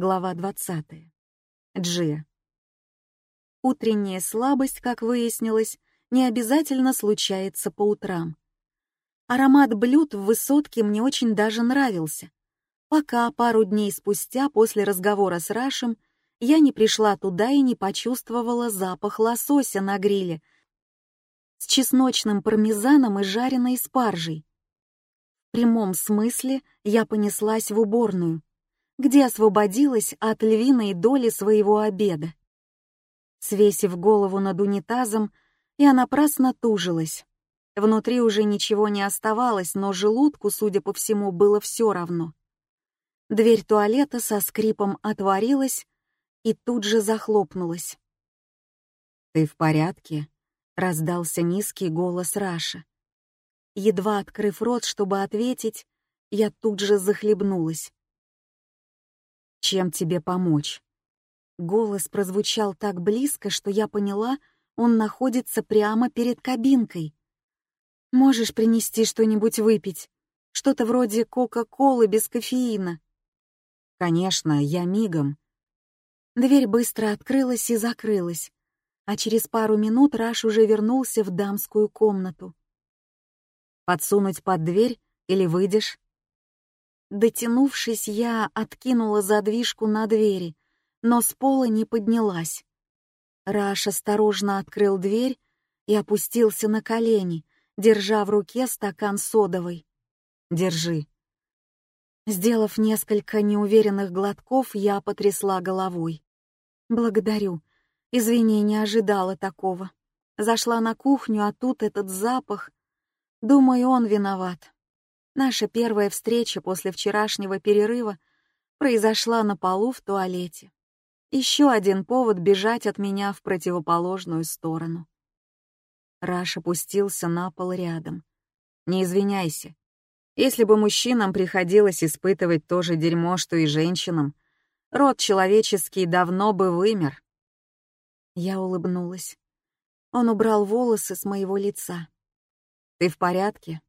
Глава 20. Джия. Утренняя слабость, как выяснилось, не обязательно случается по утрам. Аромат блюд в высотке мне очень даже нравился, пока пару дней спустя после разговора с Рашем я не пришла туда и не почувствовала запах лосося на гриле с чесночным пармезаном и жареной спаржей. В прямом смысле я понеслась в уборную, где освободилась от львиной доли своего обеда. Свесив голову над унитазом, я напрасно тужилась. Внутри уже ничего не оставалось, но желудку, судя по всему, было все равно. Дверь туалета со скрипом отворилась и тут же захлопнулась. «Ты в порядке?» — раздался низкий голос Раша. Едва открыв рот, чтобы ответить, я тут же захлебнулась. «Чем тебе помочь?» Голос прозвучал так близко, что я поняла, он находится прямо перед кабинкой. «Можешь принести что-нибудь выпить? Что-то вроде Кока-Колы без кофеина?» «Конечно, я мигом». Дверь быстро открылась и закрылась, а через пару минут Раш уже вернулся в дамскую комнату. «Подсунуть под дверь или выйдешь?» Дотянувшись, я откинула задвижку на двери, но с пола не поднялась. Раш осторожно открыл дверь и опустился на колени, держа в руке стакан содовой. «Держи». Сделав несколько неуверенных глотков, я потрясла головой. «Благодарю. Извини, не ожидала такого. Зашла на кухню, а тут этот запах. Думаю, он виноват. Наша первая встреча после вчерашнего перерыва произошла на полу в туалете. Еще один повод бежать от меня в противоположную сторону. Раш опустился на пол рядом. «Не извиняйся. Если бы мужчинам приходилось испытывать то же дерьмо, что и женщинам, род человеческий давно бы вымер». Я улыбнулась. Он убрал волосы с моего лица. «Ты в порядке?»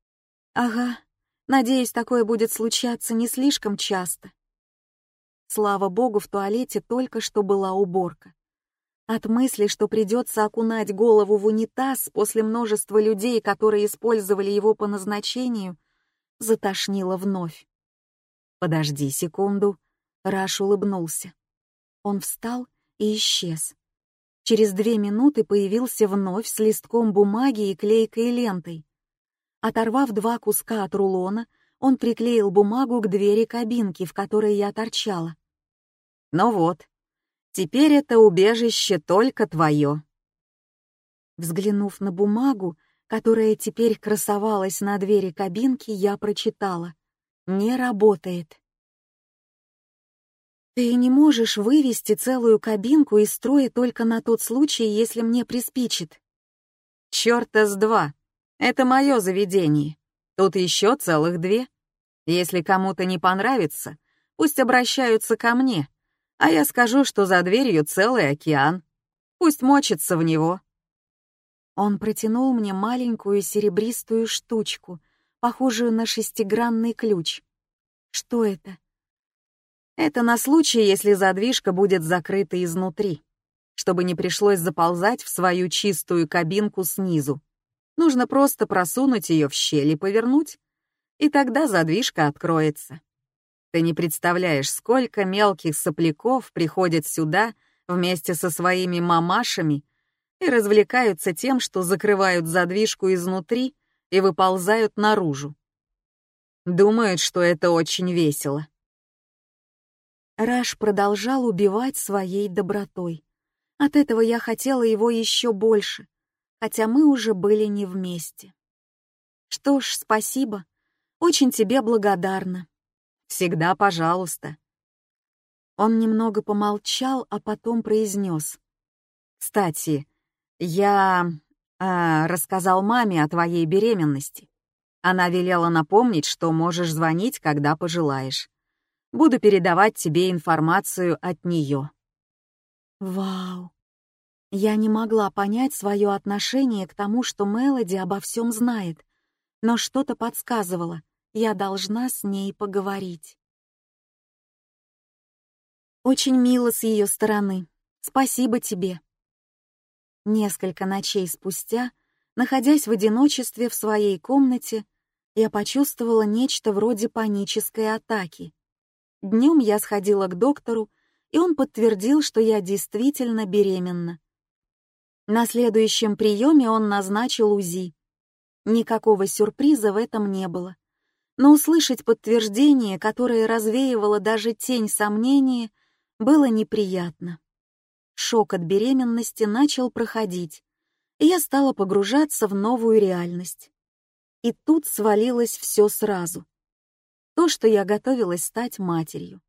«Ага», Надеюсь, такое будет случаться не слишком часто. Слава богу, в туалете только что была уборка. От мысли, что придется окунать голову в унитаз после множества людей, которые использовали его по назначению, затошнило вновь. «Подожди секунду», — Раш улыбнулся. Он встал и исчез. Через две минуты появился вновь с листком бумаги и клейкой лентой. Оторвав два куска от рулона, он приклеил бумагу к двери кабинки, в которой я торчала. «Ну вот, теперь это убежище только твое». Взглянув на бумагу, которая теперь красовалась на двери кабинки, я прочитала. «Не работает». «Ты не можешь вывести целую кабинку из строя только на тот случай, если мне приспичит». «Чёрта с два!» Это мое заведение. Тут еще целых две. Если кому-то не понравится, пусть обращаются ко мне, а я скажу, что за дверью целый океан. Пусть мочится в него. Он протянул мне маленькую серебристую штучку, похожую на шестигранный ключ. Что это? Это на случай, если задвижка будет закрыта изнутри, чтобы не пришлось заползать в свою чистую кабинку снизу. Нужно просто просунуть ее в щель и повернуть, и тогда задвижка откроется. Ты не представляешь, сколько мелких сопляков приходят сюда вместе со своими мамашами и развлекаются тем, что закрывают задвижку изнутри и выползают наружу. Думают, что это очень весело. Раш продолжал убивать своей добротой. От этого я хотела его еще больше — хотя мы уже были не вместе. Что ж, спасибо. Очень тебе благодарна. Всегда пожалуйста. Он немного помолчал, а потом произнес. Кстати, я э, рассказал маме о твоей беременности. Она велела напомнить, что можешь звонить, когда пожелаешь. Буду передавать тебе информацию от нее. Вау! Я не могла понять свое отношение к тому, что Мелоди обо всем знает, но что-то подсказывало, я должна с ней поговорить. Очень мило с ее стороны. Спасибо тебе. Несколько ночей спустя, находясь в одиночестве в своей комнате, я почувствовала нечто вроде панической атаки. Днем я сходила к доктору, и он подтвердил, что я действительно беременна. На следующем приеме он назначил УЗИ. Никакого сюрприза в этом не было. Но услышать подтверждение, которое развеивало даже тень сомнения, было неприятно. Шок от беременности начал проходить, и я стала погружаться в новую реальность. И тут свалилось все сразу. То, что я готовилась стать матерью.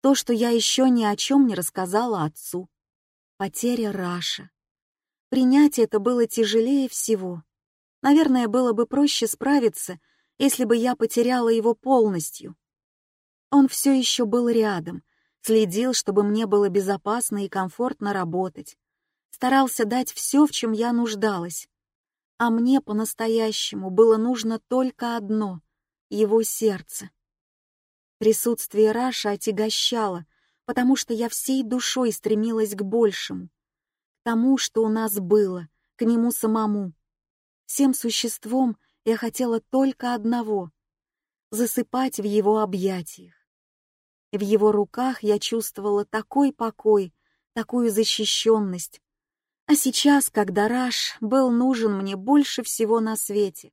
То, что я еще ни о чем не рассказала отцу. Потеря Раша. Принять это было тяжелее всего. Наверное, было бы проще справиться, если бы я потеряла его полностью. Он все еще был рядом, следил, чтобы мне было безопасно и комфортно работать, старался дать все, в чем я нуждалась. А мне по-настоящему было нужно только одно — его сердце. Присутствие Раша отягощало, потому что я всей душой стремилась к большему, тому, что у нас было, к нему самому. Всем существом я хотела только одного — засыпать в его объятиях. В его руках я чувствовала такой покой, такую защищенность. А сейчас, когда Раш был нужен мне больше всего на свете,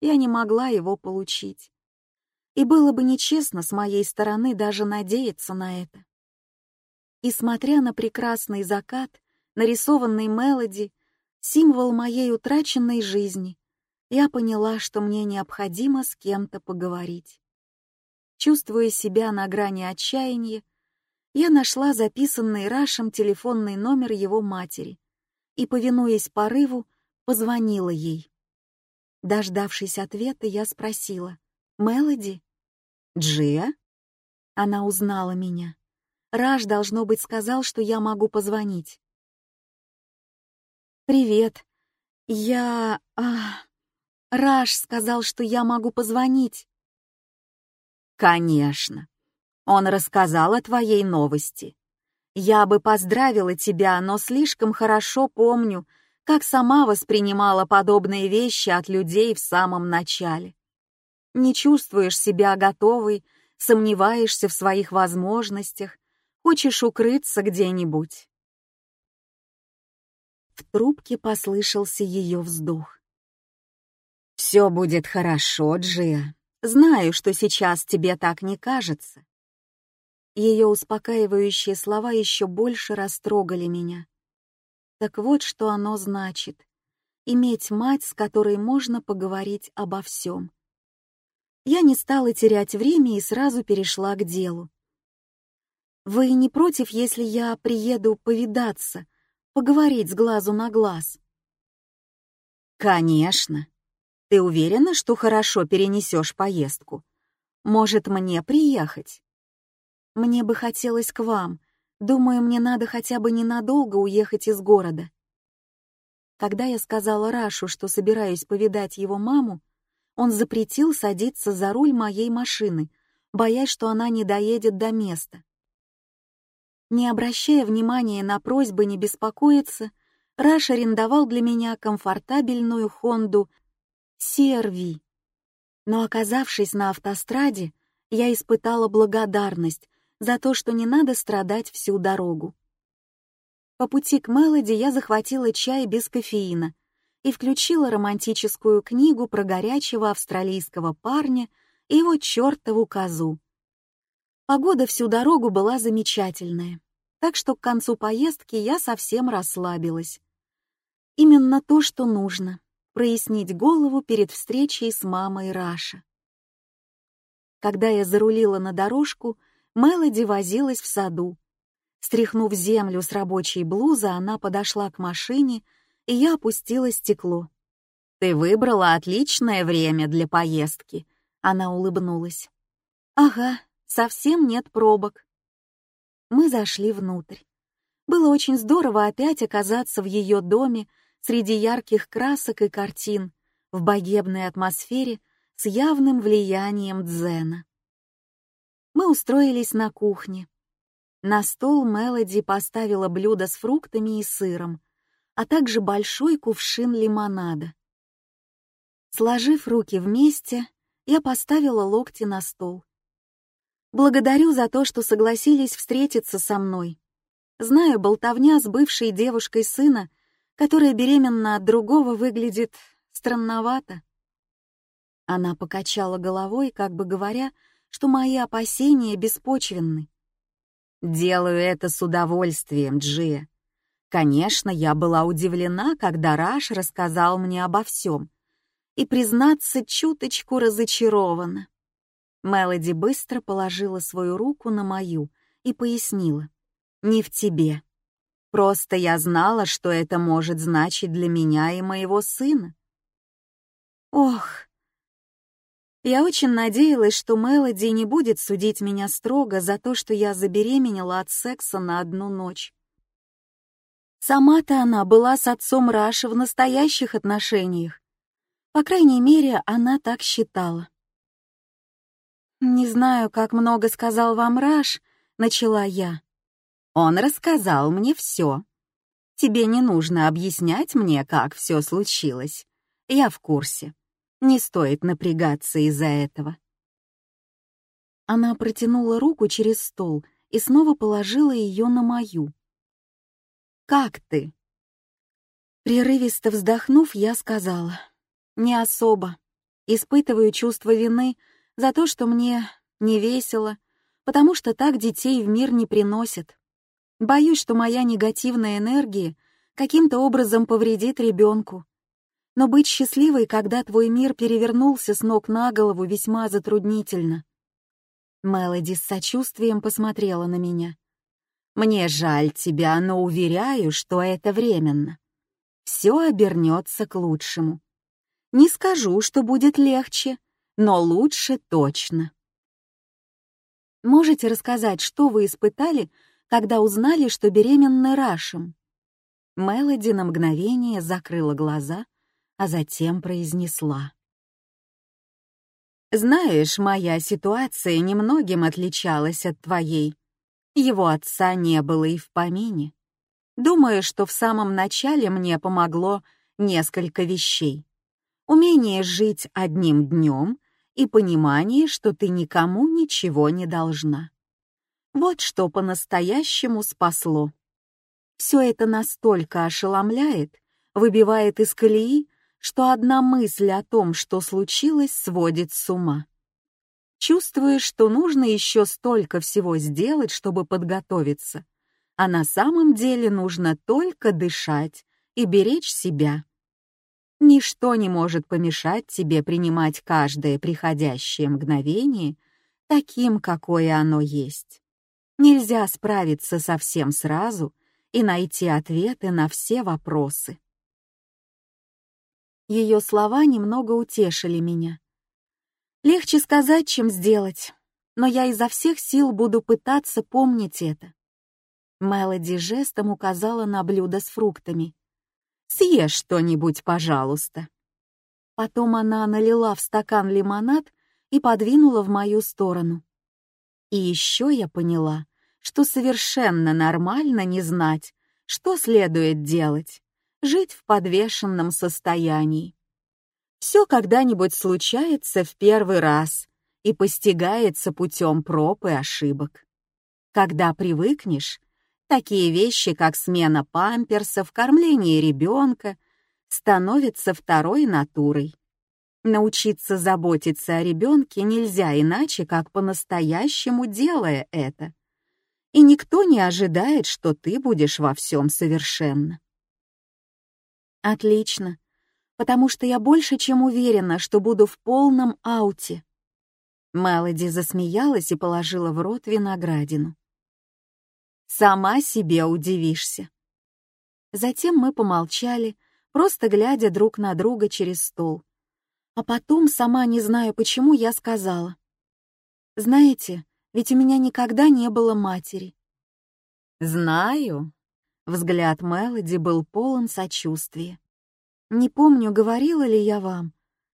я не могла его получить. И было бы нечестно с моей стороны даже надеяться на это. И смотря на прекрасный закат, нарисованный мелоди, символ моей утраченной жизни, я поняла, что мне необходимо с кем-то поговорить. Чувствуя себя на грани отчаяния, я нашла записанный Рашем телефонный номер его матери и, повинуясь порыву, позвонила ей. Дождавшись ответа, я спросила, «Мелоди?» «Джия?» Она узнала меня. Раш, должно быть, сказал, что я могу позвонить. «Привет. Я... А... Раш сказал, что я могу позвонить». «Конечно. Он рассказал о твоей новости. Я бы поздравила тебя, но слишком хорошо помню, как сама воспринимала подобные вещи от людей в самом начале. Не чувствуешь себя готовой, сомневаешься в своих возможностях, хочешь укрыться где-нибудь. В трубке послышался ее вздох. «Все будет хорошо, Джия. Знаю, что сейчас тебе так не кажется. Ее успокаивающие слова еще больше растрогали меня. Так вот, что оно значит — иметь мать, с которой можно поговорить обо всем. Я не стала терять время и сразу перешла к делу. «Вы не против, если я приеду повидаться, поговорить с глазу на глаз?» «Конечно», ты уверена, что хорошо перенесешь поездку? Может, мне приехать? Мне бы хотелось к вам. Думаю, мне надо хотя бы ненадолго уехать из города. Когда я сказала Рашу, что собираюсь повидать его маму, он запретил садиться за руль моей машины, боясь, что она не доедет до места. Не обращая внимания на просьбы не беспокоиться, Раш арендовал для меня комфортабельную Хонду Серви. Но оказавшись на автостраде, я испытала благодарность за то, что не надо страдать всю дорогу. По пути к Мелоди я захватила чай без кофеина и включила романтическую книгу про горячего австралийского парня и его чертову козу. Погода всю дорогу была замечательная, так что к концу поездки я совсем расслабилась. Именно то, что нужно прояснить голову перед встречей с мамой Раша. Когда я зарулила на дорожку, Мелоди возилась в саду. Стряхнув землю с рабочей блузы, она подошла к машине, и я опустила стекло. «Ты выбрала отличное время для поездки», — она улыбнулась. «Ага, совсем нет пробок». Мы зашли внутрь. Было очень здорово опять оказаться в ее доме среди ярких красок и картин, в богемной атмосфере с явным влиянием дзена. Мы устроились на кухне. На стол Мелоди поставила блюдо с фруктами и сыром, а также большой кувшин лимонада. Сложив руки вместе, я поставила локти на стол. Благодарю за то, что согласились встретиться со мной. Знаю, болтовня с бывшей девушкой сына, которая беременна от другого, выглядит странновато. Она покачала головой, как бы говоря, что мои опасения беспочвенны. «Делаю это с удовольствием, Джия. Конечно, я была удивлена, когда Раш рассказал мне обо всем, и, признаться, чуточку разочарована. Мелоди быстро положила свою руку на мою и пояснила. «Не в тебе. Просто я знала, что это может значить для меня и моего сына». «Ох!» Я очень надеялась, что Мелоди не будет судить меня строго за то, что я забеременела от секса на одну ночь. Сама-то она была с отцом Раши в настоящих отношениях. По крайней мере, она так считала. «Не знаю, как много сказал вам Раш», — начала я. «Он рассказал мне все. Тебе не нужно объяснять мне, как все случилось. Я в курсе. Не стоит напрягаться из-за этого». Она протянула руку через стол и снова положила ее на мою. «Как ты?» Прерывисто вздохнув, я сказала. «Не особо. Испытываю чувство вины за то, что мне не весело, потому что так детей в мир не приносят. Боюсь, что моя негативная энергия каким-то образом повредит ребенку. Но быть счастливой, когда твой мир перевернулся с ног на голову, весьма затруднительно. Мелоди с сочувствием посмотрела на меня. «Мне жаль тебя, но уверяю, что это временно. Все обернется к лучшему. Не скажу, что будет легче, но лучше точно. Можете рассказать, что вы испытали, когда узнали, что беременны Рашем? Мелоди на мгновение закрыла глаза, а затем произнесла. «Знаешь, моя ситуация немногим отличалась от твоей. Его отца не было и в помине. Думаю, что в самом начале мне помогло несколько вещей. Умение жить одним днем и понимание, что ты никому ничего не должна. Вот что по-настоящему спасло. Все это настолько ошеломляет, выбивает из колеи, что одна мысль о том, что случилось, сводит с ума. Чувствуешь, что нужно еще столько всего сделать, чтобы подготовиться, а на самом деле нужно только дышать и беречь себя. Ничто не может помешать тебе принимать каждое приходящее мгновение таким, какое оно есть. Нельзя справиться со всем сразу и найти ответы на все вопросы. Ее слова немного утешили меня. Легче сказать, чем сделать, но я изо всех сил буду пытаться помнить это. Мелоди жестом указала на блюдо с фруктами. Съешь что-нибудь, пожалуйста». Потом она налила в стакан лимонад и подвинула в мою сторону. И еще я поняла, что совершенно нормально не знать, что следует делать, жить в подвешенном состоянии. Все когда-нибудь случается в первый раз и постигается путем проб и ошибок. Когда привыкнешь, Такие вещи, как смена памперсов, кормление ребенка, становятся второй натурой. Научиться заботиться о ребенке нельзя иначе, как по-настоящему делая это. И никто не ожидает, что ты будешь во всем совершенно. Отлично, потому что я больше чем уверена, что буду в полном ауте. Мелоди засмеялась и положила в рот виноградину. Сама себе удивишься. Затем мы помолчали, просто глядя друг на друга через стол. А потом, сама не знаю почему, я сказала. «Знаете, ведь у меня никогда не было матери». «Знаю». Взгляд Мелоди был полон сочувствия. «Не помню, говорила ли я вам».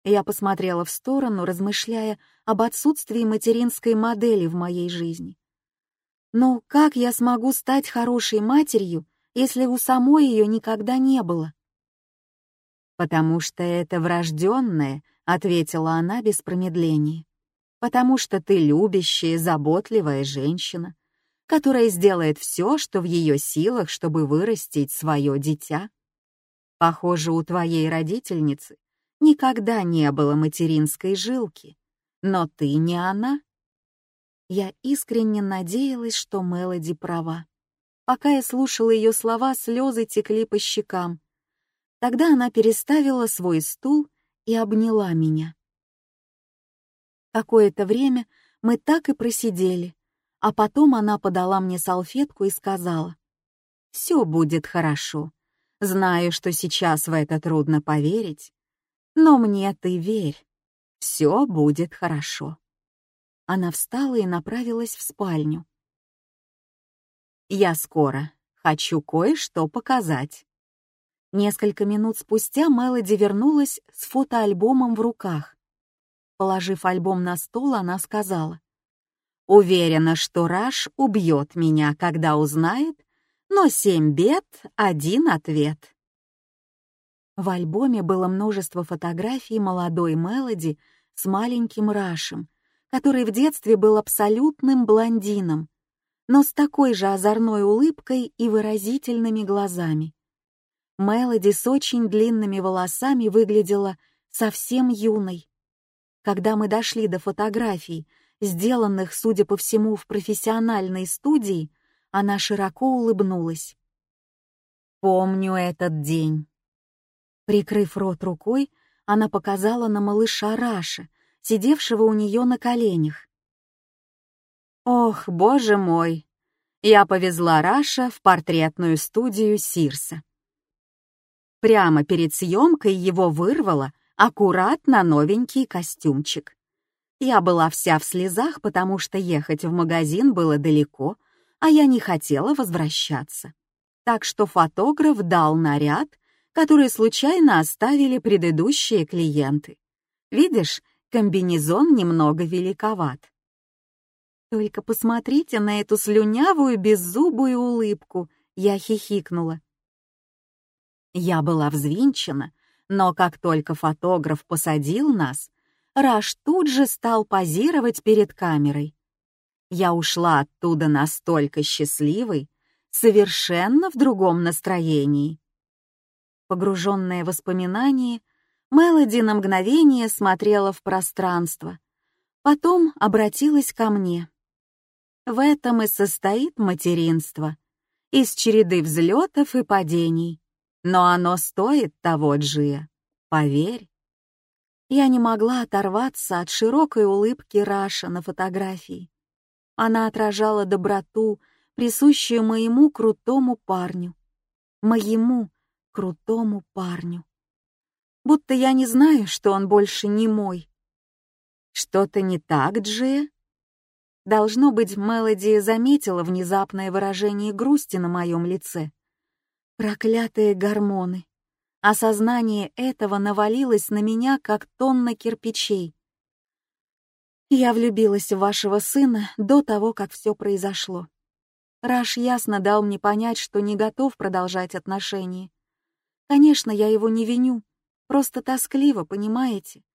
Я посмотрела в сторону, размышляя об отсутствии материнской модели в моей жизни. Но как я смогу стать хорошей матерью, если у самой ее никогда не было? «Потому что это врожденное», — ответила она без промедления. «Потому что ты любящая, заботливая женщина, которая сделает все, что в ее силах, чтобы вырастить свое дитя. Похоже, у твоей родительницы никогда не было материнской жилки, но ты не она». Я искренне надеялась, что Мелоди права. Пока я слушала ее слова, слезы текли по щекам. Тогда она переставила свой стул и обняла меня. Какое-то время мы так и просидели, а потом она подала мне салфетку и сказала, «Все будет хорошо. Знаю, что сейчас в это трудно поверить, но мне ты верь. Все будет хорошо». Она встала и направилась в спальню. «Я скоро. Хочу кое-что показать». Несколько минут спустя Мелоди вернулась с фотоальбомом в руках. Положив альбом на стол, она сказала. «Уверена, что Раш убьет меня, когда узнает, но семь бед — один ответ». В альбоме было множество фотографий молодой Мелоди с маленьким Рашем, который в детстве был абсолютным блондином, но с такой же озорной улыбкой и выразительными глазами. Мелоди с очень длинными волосами выглядела совсем юной. Когда мы дошли до фотографий, сделанных, судя по всему, в профессиональной студии, она широко улыбнулась. «Помню этот день». Прикрыв рот рукой, она показала на малыша Раша, сидевшего у нее на коленях. Ох, боже мой! Я повезла Раша в портретную студию Сирса. Прямо перед съемкой его вырвало аккурат на новенький костюмчик. Я была вся в слезах, потому что ехать в магазин было далеко, а я не хотела возвращаться. Так что фотограф дал наряд, который случайно оставили предыдущие клиенты. Видишь, комбинезон немного великоват. Только посмотрите на эту слюнявую беззубую улыбку, я хихикнула. Я была взвинчена, но как только фотограф посадил нас, Раш тут же стал позировать перед камерой. Я ушла оттуда настолько счастливой, совершенно в другом настроении. Погруженная в воспоминания, Мелоди на мгновение смотрела в пространство, потом обратилась ко мне. В этом и состоит материнство, из череды взлетов и падений. Но оно стоит того, Джия, поверь. Я не могла оторваться от широкой улыбки Раша на фотографии. Она отражала доброту, присущую моему крутому парню. Моему крутому парню будто я не знаю, что он больше не мой. Что-то не так, Джия? Должно быть, Мелоди заметила внезапное выражение грусти на моем лице. Проклятые гормоны. Осознание этого навалилось на меня, как тонна кирпичей. Я влюбилась в вашего сына до того, как все произошло. Раш ясно дал мне понять, что не готов продолжать отношения. Конечно, я его не виню. Просто тоскливо, понимаете?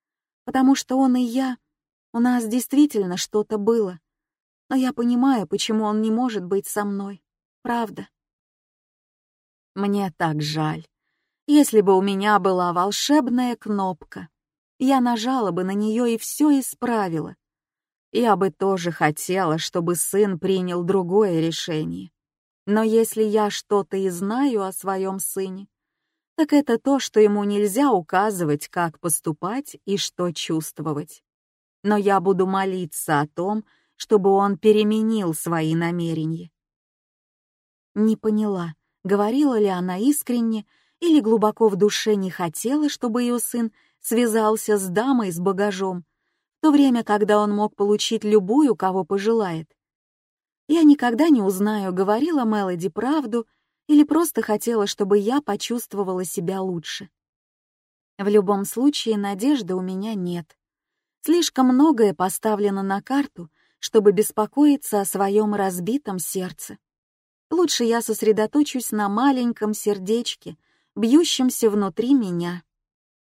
Потому что он и я, у нас действительно что-то было. Но я понимаю, почему он не может быть со мной. Правда. Мне так жаль. Если бы у меня была волшебная кнопка, я нажала бы на нее и все исправила. Я бы тоже хотела, чтобы сын принял другое решение. Но если я что-то и знаю о своем сыне, так это то, что ему нельзя указывать, как поступать и что чувствовать. Но я буду молиться о том, чтобы он переменил свои намерения. Не поняла, говорила ли она искренне или глубоко в душе не хотела, чтобы ее сын связался с дамой с багажом, в то время, когда он мог получить любую, кого пожелает. Я никогда не узнаю, говорила Мелоди правду или просто хотела, чтобы я почувствовала себя лучше. В любом случае, надежды у меня нет. Слишком многое поставлено на карту, чтобы беспокоиться о своем разбитом сердце. Лучше я сосредоточусь на маленьком сердечке, бьющемся внутри меня.